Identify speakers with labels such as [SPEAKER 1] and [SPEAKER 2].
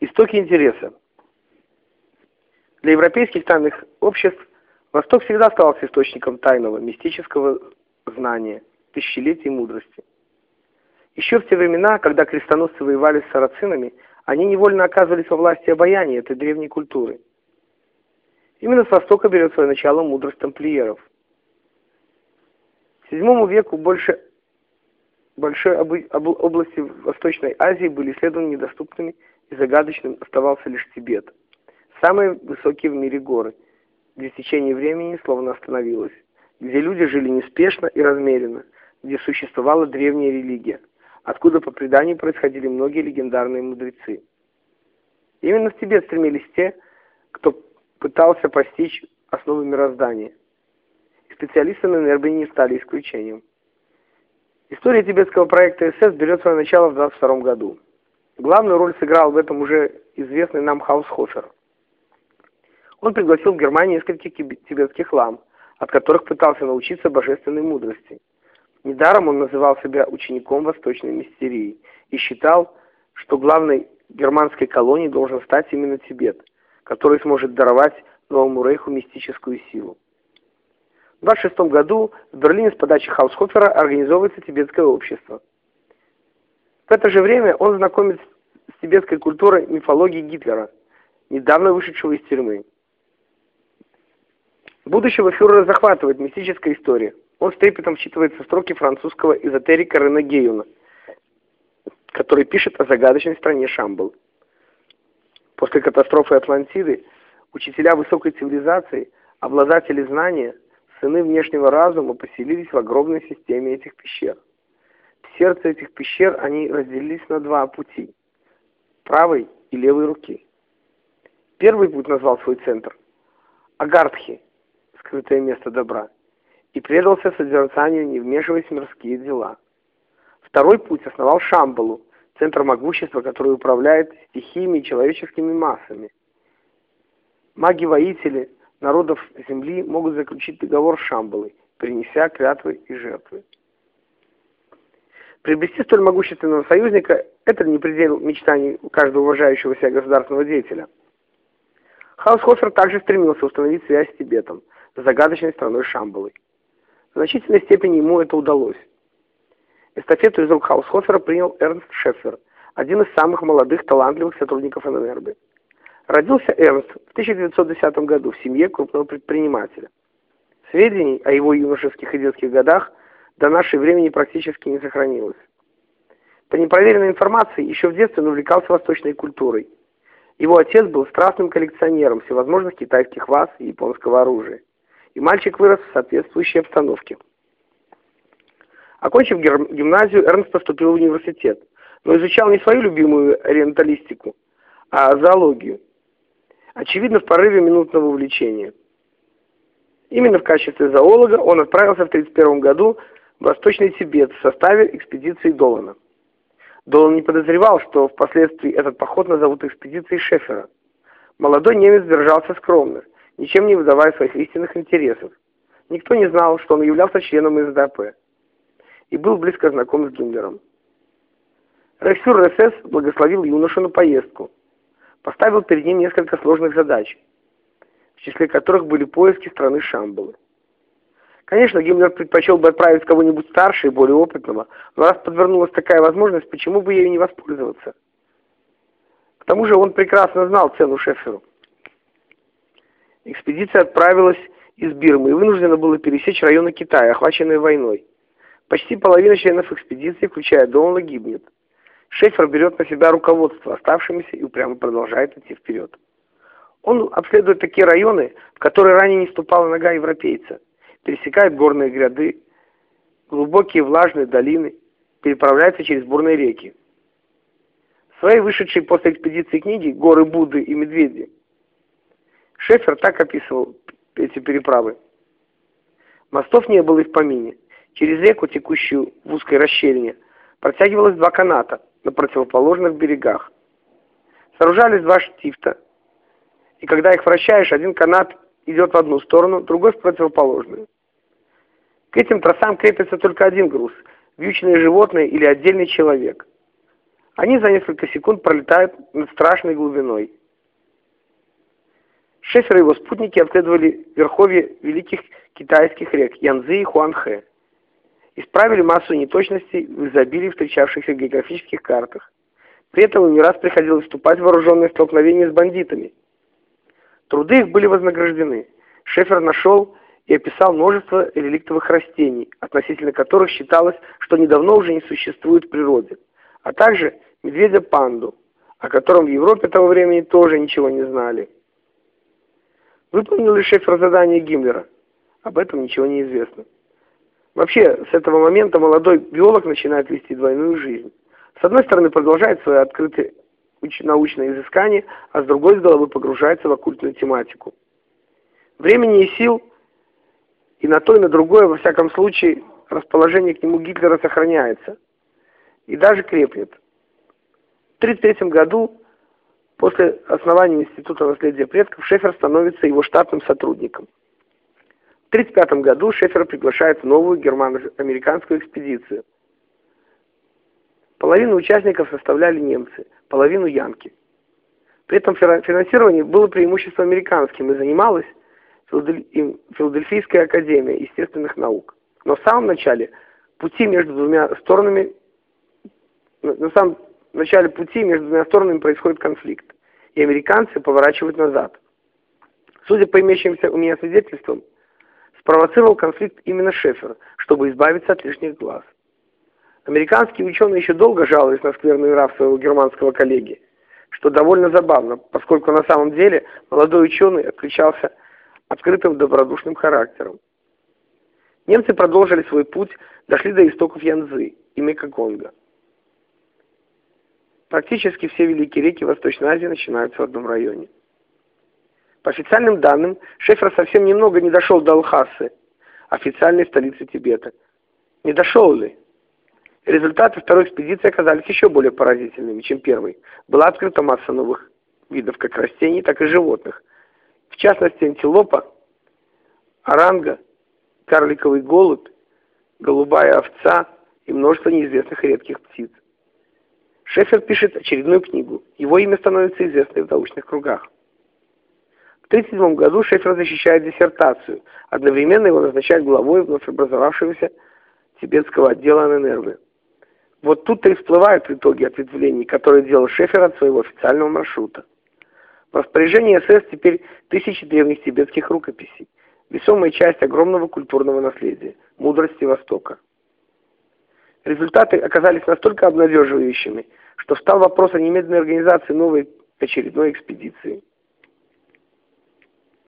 [SPEAKER 1] Истоки интереса. Для европейских тайных обществ Восток всегда оставался источником тайного, мистического знания, тысячелетий мудрости. Еще в те времена, когда крестоносцы воевали с сарацинами, они невольно оказывались во власти обаяния этой древней культуры. Именно с Востока берет свое начало мудрость тамплиеров. К VII веку больше большой области Восточной Азии были исследованы недоступными и загадочным оставался лишь Тибет. Самые высокие в мире горы, где течение времени словно остановилось, где люди жили неспешно и размеренно, где существовала древняя религия, откуда по преданию происходили многие легендарные мудрецы. Именно в Тибет стремились те, кто пытался постичь основы мироздания. Специалисты на Нербе не стали исключением. История тибетского проекта СС берет свое начало в 22 году. Главную роль сыграл в этом уже известный нам Хаусхофер. Он пригласил в Германию нескольких тибетских лам, от которых пытался научиться божественной мудрости. Недаром он называл себя учеником восточной мистерии и считал, что главной германской колонией должен стать именно Тибет, который сможет даровать новому рейху мистическую силу. В 26 году в Берлине с подачи Хаусхофера организовывается тибетское общество. В это же время он знакомит с тибетской культурой мифологии Гитлера, недавно вышедшего из тюрьмы. Будущего фюрера захватывает мистическая история. Он с трепетом вчитывается в строки французского эзотерика Рене Гейуна, который пишет о загадочной стране Шамбал. После катастрофы Атлантиды учителя высокой цивилизации, обладатели знания – сыны внешнего разума поселились в огромной системе этих пещер. В сердце этих пещер они разделились на два пути – правой и левой руки. Первый путь назвал свой центр – Агартхи, скрытое место добра, и предался созерцанию, не вмешиваясь в мирские дела. Второй путь основал Шамбалу, центр могущества, который управляет стихиями и человеческими массами. Маги-воители – народов Земли могут заключить договор с Шамбалой, принеся клятвы и жертвы. Приобрести столь могущественного союзника – это не предел мечтаний каждого уважающего себя государственного деятеля. Хаусхофер также стремился установить связь с Тибетом, загадочной страной Шамбалой. В значительной степени ему это удалось. Эстафету из рук Хаусхофера принял Эрнст Шеффер, один из самых молодых талантливых сотрудников ННРБ. Родился Эрнст в 1910 году в семье крупного предпринимателя. Сведений о его юношеских и детских годах до нашей времени практически не сохранилось. По непроверенной информации, еще в детстве он увлекался восточной культурой. Его отец был страстным коллекционером всевозможных китайских ваз и японского оружия. И мальчик вырос в соответствующей обстановке. Окончив гимназию, Эрнст поступил в университет, но изучал не свою любимую ориенталистику, а зоологию очевидно в порыве минутного увлечения. Именно в качестве зоолога он отправился в 1931 году Восточный Тибет в составе экспедиции Долана. Долан не подозревал, что впоследствии этот поход назовут экспедицией Шефера. Молодой немец держался скромно, ничем не выдавая своих истинных интересов. Никто не знал, что он являлся членом СДАП и был близко знаком с Гиммлером. Рейхсфюрер СС благословил юношу на поездку, поставил перед ним несколько сложных задач, в числе которых были поиски страны Шамбалы. Конечно, Гиммлер предпочел бы отправить кого-нибудь старше и более опытного, но раз подвернулась такая возможность, почему бы ею не воспользоваться? К тому же он прекрасно знал цену Шеферу. Экспедиция отправилась из Бирмы и вынуждена была пересечь районы Китая, охваченные войной. Почти половина членов экспедиции, включая Донала, гибнет. Шефер берет на себя руководство оставшимися и упрямо продолжает идти вперед. Он обследует такие районы, в которые ранее не ступала нога европейца, пересекает горные гряды, глубокие влажные долины, переправляется через бурные реки. В своей вышедшей после экспедиции книги «Горы Будды и Медведи» Шефер так описывал эти переправы. Мостов не было и в помине. Через реку, текущую в узкой расщелине, протягивалось два каната – на противоположных берегах. Сооружались два штифта, и когда их вращаешь, один канат идет в одну сторону, другой в противоположную. К этим тросам крепится только один груз – вьючное животное или отдельный человек. Они за несколько секунд пролетают над страшной глубиной. Шефер и его спутники обследовали верховье великих китайских рек Янцзы и Хуанхэ. Исправили массу неточностей в изобилии встречавшихся географических картах. При этом им не раз приходилось вступать в вооруженные столкновения с бандитами. Труды их были вознаграждены. Шефер нашел и описал множество реликтовых растений, относительно которых считалось, что недавно уже не существует в природе, а также медведя-панду, о котором в Европе того времени тоже ничего не знали. Выполнил ли Шефер задание Гиммлера? Об этом ничего не известно. Вообще, с этого момента молодой биолог начинает вести двойную жизнь. С одной стороны, продолжает свои открытые научные изыскания, а с другой с головы погружается в оккультную тематику. Времени и сил и на то, и на другое, во всяком случае, расположение к нему Гитлера сохраняется и даже крепнет. В 1933 году, после основания Института наследия предков, Шефер становится его штатным сотрудником. В 1935 году Шефер приглашает в новую германо-американскую экспедицию. Половину участников составляли немцы, половину янки. При этом финансирование было преимущественно американским и занималось Филадельфийская академия естественных наук. Но в самом начале пути между двумя сторонами, на самом начале пути между двумя сторонами происходит конфликт, и американцы поворачивают назад. Судя по имеющимся у меня свидетельствам, спровоцировал конфликт именно Шефер, чтобы избавиться от лишних глаз. Американские ученые еще долго жаловались на скверный нрав своего германского коллеги, что довольно забавно, поскольку на самом деле молодой ученый отличался открытым добродушным характером. Немцы продолжили свой путь, дошли до истоков Янзы и Мекогонга. Практически все великие реки Восточной Азии начинаются в одном районе. По официальным данным, Шефер совсем немного не дошел до Алхасы, официальной столицы Тибета. Не дошел ли? Результаты второй экспедиции оказались еще более поразительными, чем первой. Была открыта масса новых видов как растений, так и животных, в частности антилопа, оранга, карликовый голубь, голубая овца и множество неизвестных редких птиц. Шефер пишет очередную книгу. Его имя становится известным в научных кругах. В 1937 году Шефер защищает диссертацию. Одновременно его назначают главой вновь образовавшегося тибетского отдела ННРВ. Вот тут-то и всплывают в итоге ответвлений, которые делал Шефер от своего официального маршрута. В распоряжении СС теперь тысячи древних тибетских рукописей, весомая часть огромного культурного наследия, мудрости Востока. Результаты оказались настолько обнадеживающими, что встал вопрос о немедленной организации новой очередной экспедиции.